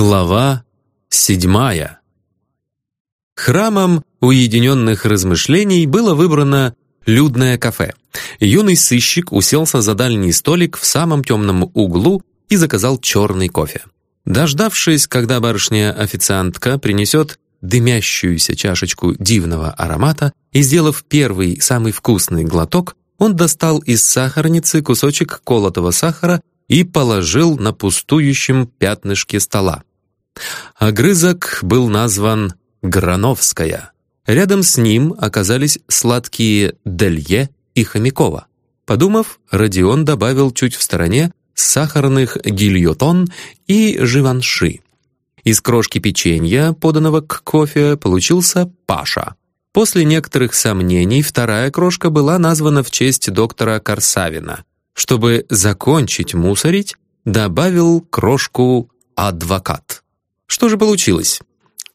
Глава седьмая. Храмом уединенных размышлений было выбрано людное кафе. Юный сыщик уселся за дальний столик в самом темном углу и заказал черный кофе. Дождавшись, когда барышня-официантка принесет дымящуюся чашечку дивного аромата и, сделав первый, самый вкусный глоток, он достал из сахарницы кусочек колотого сахара и положил на пустующем пятнышке стола. Огрызок был назван «Грановская». Рядом с ним оказались сладкие Делье и Хомякова. Подумав, Родион добавил чуть в стороне сахарных гильотон и живанши. Из крошки печенья, поданного к кофе, получился Паша. После некоторых сомнений вторая крошка была названа в честь доктора Корсавина. Чтобы закончить мусорить, добавил крошку «адвокат». Что же получилось?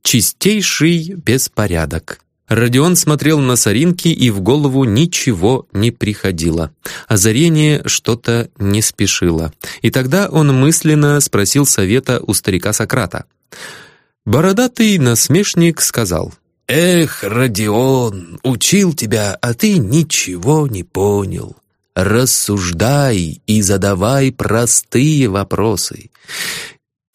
Чистейший беспорядок. Родион смотрел на соринки, и в голову ничего не приходило. Озарение что-то не спешило. И тогда он мысленно спросил совета у старика Сократа. Бородатый насмешник сказал, «Эх, Родион, учил тебя, а ты ничего не понял рассуждай и задавай простые вопросы».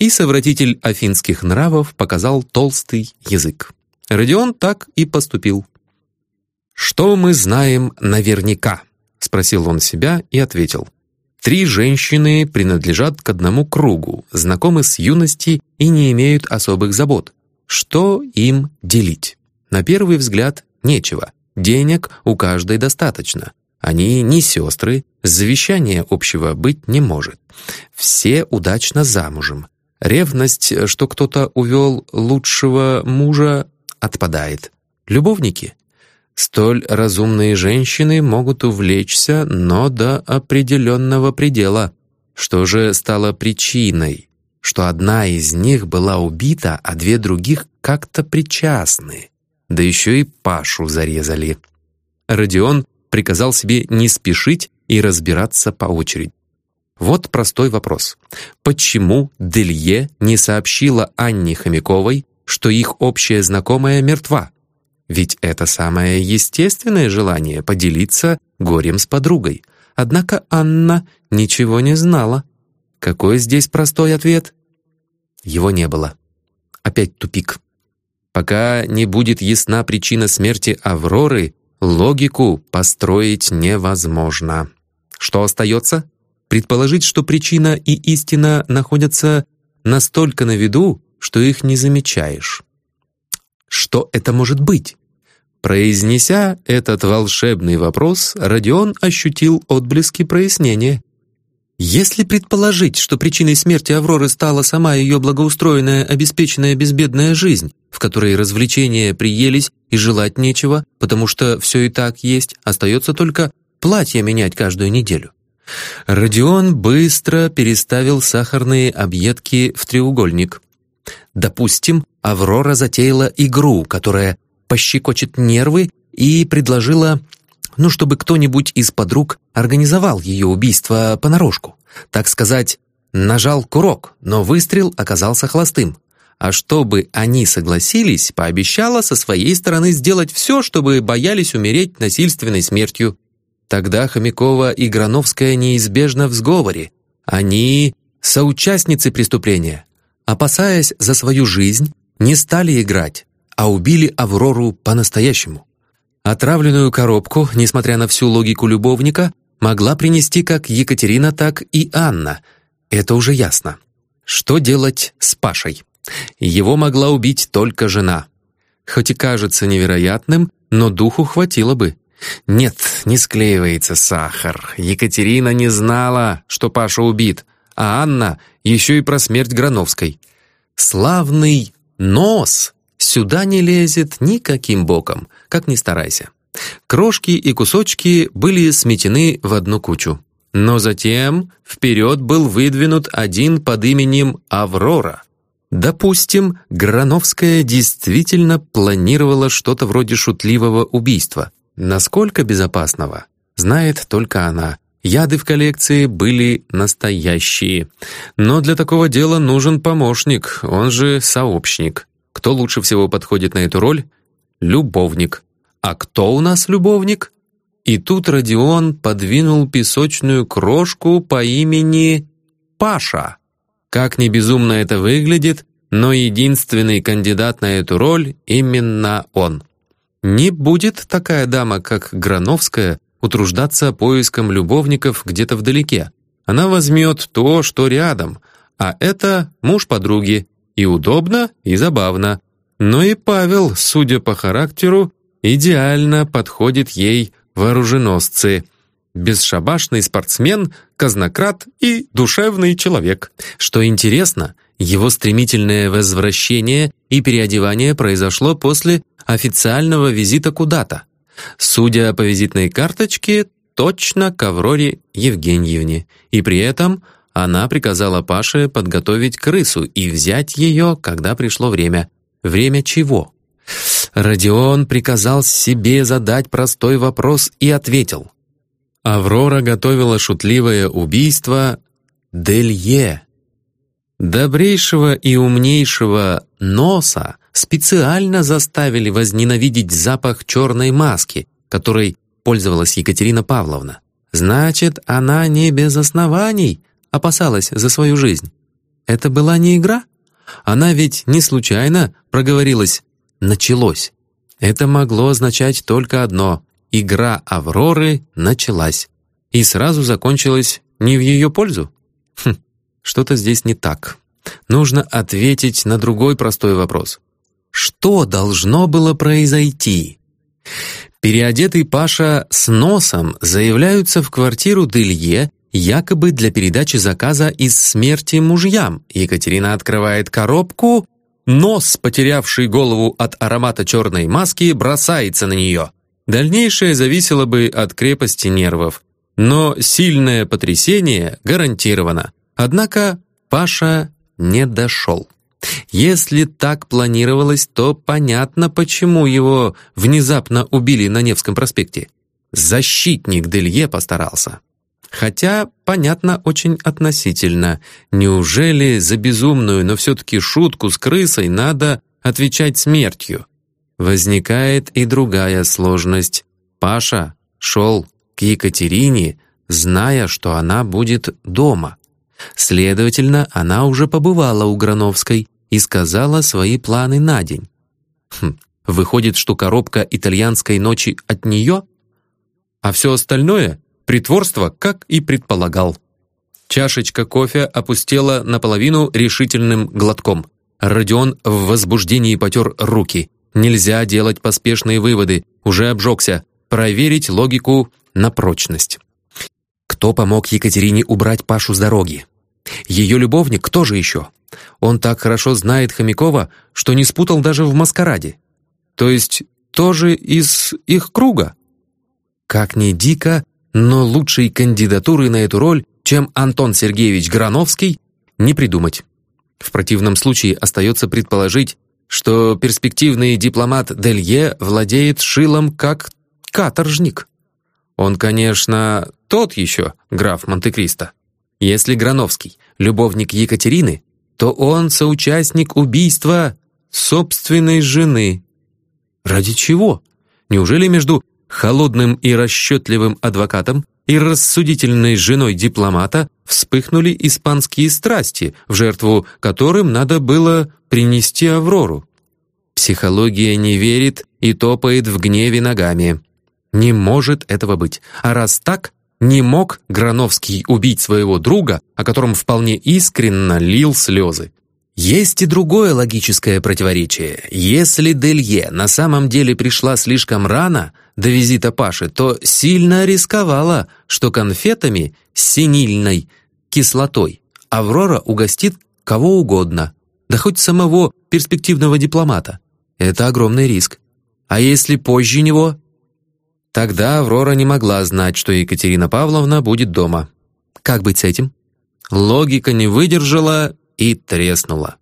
И совратитель афинских нравов показал толстый язык. Родион так и поступил. «Что мы знаем наверняка?» — спросил он себя и ответил. «Три женщины принадлежат к одному кругу, знакомы с юности и не имеют особых забот. Что им делить? На первый взгляд нечего. Денег у каждой достаточно. Они не сестры, завещания общего быть не может. Все удачно замужем. Ревность, что кто-то увел лучшего мужа, отпадает. Любовники? Столь разумные женщины могут увлечься, но до определенного предела. Что же стало причиной? Что одна из них была убита, а две других как-то причастны. Да еще и Пашу зарезали. Родион приказал себе не спешить и разбираться по очереди. Вот простой вопрос. Почему Делье не сообщила Анне Хомяковой, что их общая знакомая мертва? Ведь это самое естественное желание поделиться горем с подругой. Однако Анна ничего не знала. Какой здесь простой ответ? Его не было. Опять тупик. Пока не будет ясна причина смерти Авроры, Логику построить невозможно. Что остается? Предположить, что причина и истина находятся настолько на виду, что их не замечаешь. Что это может быть? Произнеся этот волшебный вопрос, Родион ощутил отблески прояснения. Если предположить, что причиной смерти Авроры стала сама ее благоустроенная, обеспеченная безбедная жизнь, в которой развлечения приелись и желать нечего, потому что все и так есть, остается только платье менять каждую неделю. Родион быстро переставил сахарные объедки в треугольник. Допустим, Аврора затеяла игру, которая пощекочет нервы и предложила ну, чтобы кто-нибудь из подруг организовал ее убийство понарошку. Так сказать, нажал курок, но выстрел оказался холостым. А чтобы они согласились, пообещала со своей стороны сделать все, чтобы боялись умереть насильственной смертью. Тогда Хомякова и Грановская неизбежно в сговоре. Они соучастницы преступления. Опасаясь за свою жизнь, не стали играть, а убили Аврору по-настоящему. Отравленную коробку, несмотря на всю логику любовника, могла принести как Екатерина, так и Анна. Это уже ясно. Что делать с Пашей? Его могла убить только жена. Хоть и кажется невероятным, но духу хватило бы. Нет, не склеивается сахар. Екатерина не знала, что Паша убит, а Анна еще и про смерть Грановской. Славный нос сюда не лезет никаким боком, как ни старайся. Крошки и кусочки были сметены в одну кучу. Но затем вперед был выдвинут один под именем Аврора. Допустим, Грановская действительно планировала что-то вроде шутливого убийства. Насколько безопасного, знает только она. Яды в коллекции были настоящие. Но для такого дела нужен помощник, он же сообщник. Кто лучше всего подходит на эту роль? Любовник. А кто у нас любовник? И тут Родион подвинул песочную крошку по имени Паша. Как ни безумно это выглядит, но единственный кандидат на эту роль именно он. Не будет такая дама, как Грановская, утруждаться поиском любовников где-то вдалеке. Она возьмет то, что рядом, а это муж подруги. И удобно, и забавно. Но и Павел, судя по характеру, идеально подходит ей вооруженосцы. Бесшабашный спортсмен, казнократ и душевный человек. Что интересно, его стремительное возвращение и переодевание произошло после официального визита куда-то. Судя по визитной карточке, точно к Авроре Евгеньевне. И при этом она приказала Паше подготовить крысу и взять ее, когда пришло время. Время чего? Родион приказал себе задать простой вопрос и ответил. Аврора готовила шутливое убийство Делье. Добрейшего и умнейшего носа специально заставили возненавидеть запах черной маски, которой пользовалась Екатерина Павловна. Значит, она не без оснований опасалась за свою жизнь. Это была не игра? Она ведь не случайно проговорилась «началось». Это могло означать только одно — игра Авроры началась. И сразу закончилась не в ее пользу? Хм, что-то здесь не так. Нужно ответить на другой простой вопрос. Что должно было произойти? Переодетый Паша с носом заявляются в квартиру Делье якобы для передачи заказа из смерти мужьям. Екатерина открывает коробку, нос, потерявший голову от аромата черной маски, бросается на нее. Дальнейшее зависело бы от крепости нервов. Но сильное потрясение гарантировано. Однако Паша не дошел. Если так планировалось, то понятно, почему его внезапно убили на Невском проспекте. Защитник Делье постарался. Хотя, понятно, очень относительно. Неужели за безумную, но все-таки шутку с крысой надо отвечать смертью? Возникает и другая сложность. Паша шел к Екатерине, зная, что она будет дома. Следовательно, она уже побывала у Грановской и сказала свои планы на день. Хм, выходит, что коробка итальянской ночи от нее? А все остальное — притворство, как и предполагал. Чашечка кофе опустела наполовину решительным глотком. Родион в возбуждении потер руки. Нельзя делать поспешные выводы, уже обжегся. Проверить логику на прочность. Кто помог Екатерине убрать Пашу с дороги? Ее любовник кто же еще? Он так хорошо знает Хомякова, что не спутал даже в маскараде. То есть тоже из их круга? Как ни дико, но лучшей кандидатуры на эту роль, чем Антон Сергеевич Грановский, не придумать. В противном случае остается предположить, что перспективный дипломат Делье владеет шилом как каторжник. Он, конечно, тот еще граф Монте-Кристо. Если Грановский — любовник Екатерины, то он соучастник убийства собственной жены. Ради чего? Неужели между холодным и расчетливым адвокатом и рассудительной женой дипломата вспыхнули испанские страсти, в жертву которым надо было принести Аврору? Психология не верит и топает в гневе ногами. Не может этого быть. А раз так, не мог Грановский убить своего друга, о котором вполне искренно лил слезы. Есть и другое логическое противоречие. Если Делье на самом деле пришла слишком рано до визита Паши, то сильно рисковала, что конфетами с синильной кислотой Аврора угостит кого угодно, да хоть самого перспективного дипломата. Это огромный риск. А если позже него Тогда Аврора не могла знать, что Екатерина Павловна будет дома. Как быть с этим? Логика не выдержала и треснула.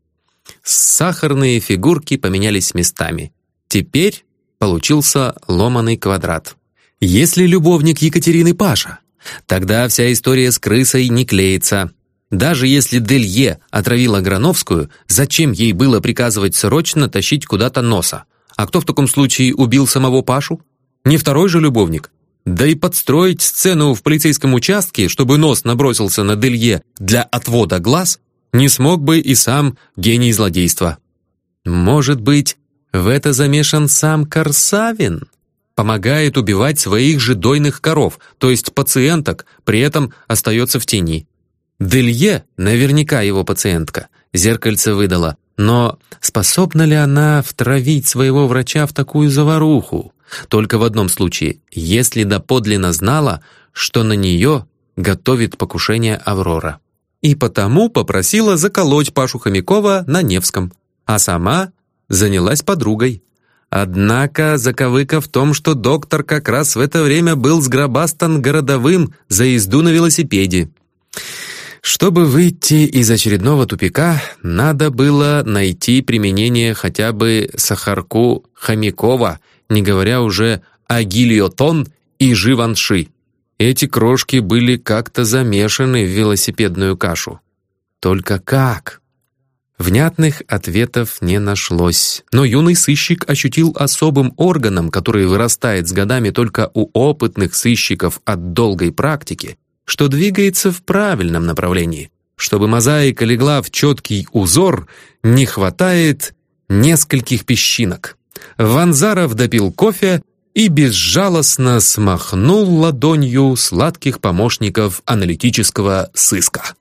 Сахарные фигурки поменялись местами. Теперь получился ломаный квадрат. Если любовник Екатерины Паша, Тогда вся история с крысой не клеится. Даже если Делье отравила Грановскую, зачем ей было приказывать срочно тащить куда-то носа? А кто в таком случае убил самого Пашу? Не второй же любовник? Да и подстроить сцену в полицейском участке, чтобы нос набросился на Делье для отвода глаз, не смог бы и сам гений злодейства. Может быть, в это замешан сам Корсавин? Помогает убивать своих же дойных коров, то есть пациенток, при этом остается в тени. Делье наверняка его пациентка, зеркальце выдала, но способна ли она втравить своего врача в такую заваруху? Только в одном случае, если доподлинно знала, что на нее готовит покушение Аврора. И потому попросила заколоть Пашу Хомякова на Невском, а сама занялась подругой. Однако заковыка в том, что доктор как раз в это время был сгробастан городовым за езду на велосипеде. Чтобы выйти из очередного тупика, надо было найти применение хотя бы сахарку Хомякова, не говоря уже о гильотон и живанши. Эти крошки были как-то замешаны в велосипедную кашу. Только как? Внятных ответов не нашлось, но юный сыщик ощутил особым органом, который вырастает с годами только у опытных сыщиков от долгой практики, что двигается в правильном направлении. Чтобы мозаика легла в четкий узор, не хватает нескольких песчинок. Ванзаров допил кофе и безжалостно смахнул ладонью сладких помощников аналитического сыска.